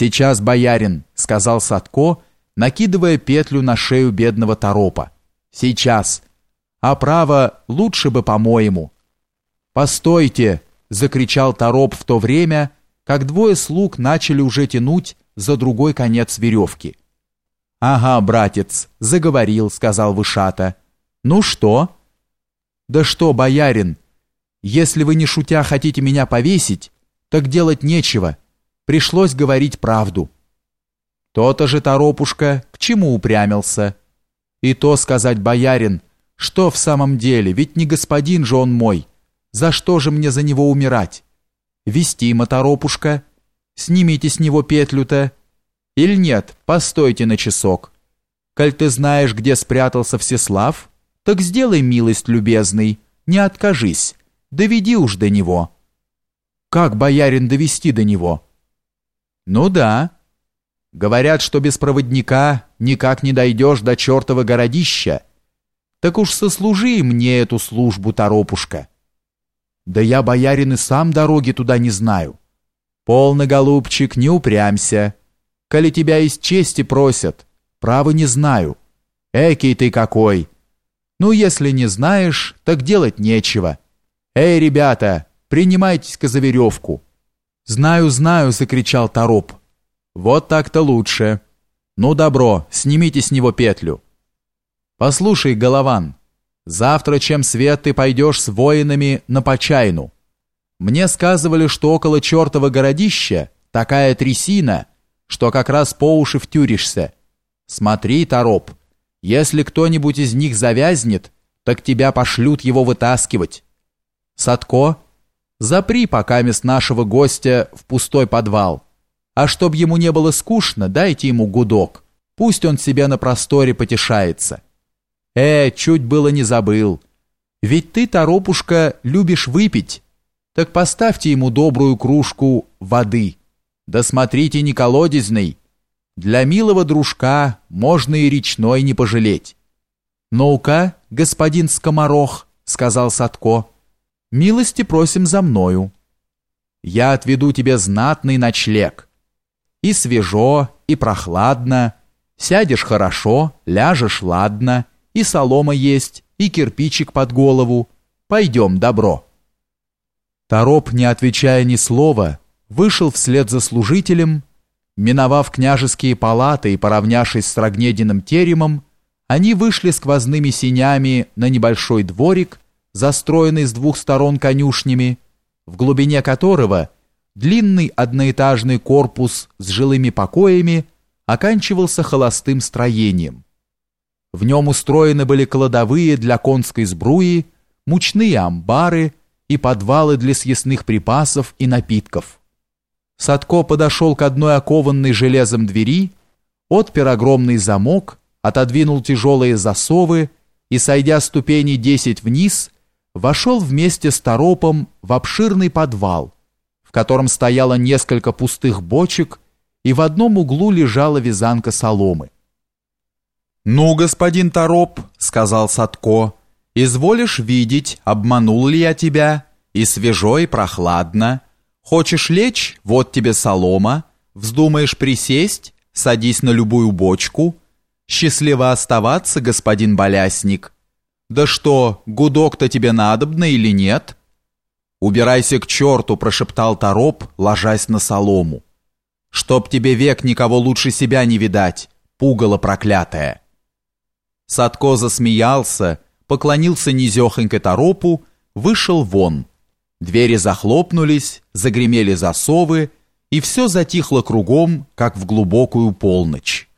«Сейчас, боярин», — сказал Садко, накидывая петлю на шею бедного торопа. «Сейчас. А право, лучше бы, по-моему». «Постойте!» — закричал тороп в то время, как двое слуг начали уже тянуть за другой конец веревки. «Ага, братец, заговорил», — сказал Вышата. «Ну что?» «Да что, боярин, если вы не шутя хотите меня повесить, так делать нечего. Пришлось говорить правду». То-то же Торопушка к чему упрямился. И то сказать, боярин, что в самом деле, ведь не господин же он мой. За что же мне за него умирать? Вестима, Торопушка, снимите с него петлю-то. Или нет, постойте на часок. Коль ты знаешь, где спрятался Всеслав, так сделай милость, любезный, не откажись, доведи уж до него. Как, боярин, довести до него? Ну да. Говорят, что без проводника никак не дойдешь до чертова городища. Так уж сослужи мне эту службу, торопушка. Да я, боярин, и сам дороги туда не знаю. Полно, голубчик, не упрямься. Коли тебя из чести просят, право не знаю. Экий ты какой! Ну, если не знаешь, так делать нечего. Эй, ребята, принимайтесь-ка за веревку. Знаю, знаю, закричал Тороп. Вот так-то лучше. Ну, добро, снимите с него петлю. Послушай, Голован, завтра, чем свет, ты пойдешь с воинами на Почайну. Мне сказывали, что около чертова городища такая трясина, что как раз по уши втюришься. Смотри, Тороп, если кто-нибудь из них завязнет, так тебя пошлют его вытаскивать. Садко, запри пока мест нашего гостя в пустой подвал. А чтоб ему не было скучно, дайте ему гудок. Пусть он себе на просторе потешается. Э, чуть было не забыл. Ведь ты, торопушка, любишь выпить. Так поставьте ему добрую кружку воды. Да смотрите, не колодезный. Для милого дружка можно и речной не пожалеть. «Ну-ка, господин скоморох», — сказал Садко, — «милости просим за мною. Я отведу тебе знатный ночлег. И свежо, и прохладно, сядешь хорошо, ляжешь ладно, и солома есть, и кирпичик под голову. Пойдем, добро». Тороп, не отвечая ни слова, вышел вслед за служителем, Миновав княжеские палаты и поравнявшись с Рогнединым теремом, они вышли сквозными синями на небольшой дворик, застроенный с двух сторон конюшнями, в глубине которого длинный одноэтажный корпус с жилыми покоями оканчивался холостым строением. В нем устроены были кладовые для конской сбруи, мучные амбары и подвалы для съестных припасов и напитков. Садко подошел к одной окованной железом двери, отпер огромный замок, отодвинул тяжелые засовы и, сойдя ступени десять вниз, вошел вместе с торопом в обширный подвал, в котором стояло несколько пустых бочек, и в одном углу лежала вязанка соломы. «Ну, господин Тороп», — сказал Садко, — «изволишь видеть, обманул ли я тебя, и свежо, и прохладно». Хочешь лечь? Вот тебе солома. Вздумаешь присесть? Садись на любую бочку. Счастливо оставаться, господин Болясник. Да что, гудок-то тебе надобно или нет? Убирайся к черту, прошептал Тороп, ложась на солому. Чтоб тебе век никого лучше себя не видать, пугало проклятое. Садко засмеялся, поклонился низехонько Торопу, вышел вон. Двери захлопнулись, загремели засовы, и все затихло кругом, как в глубокую полночь.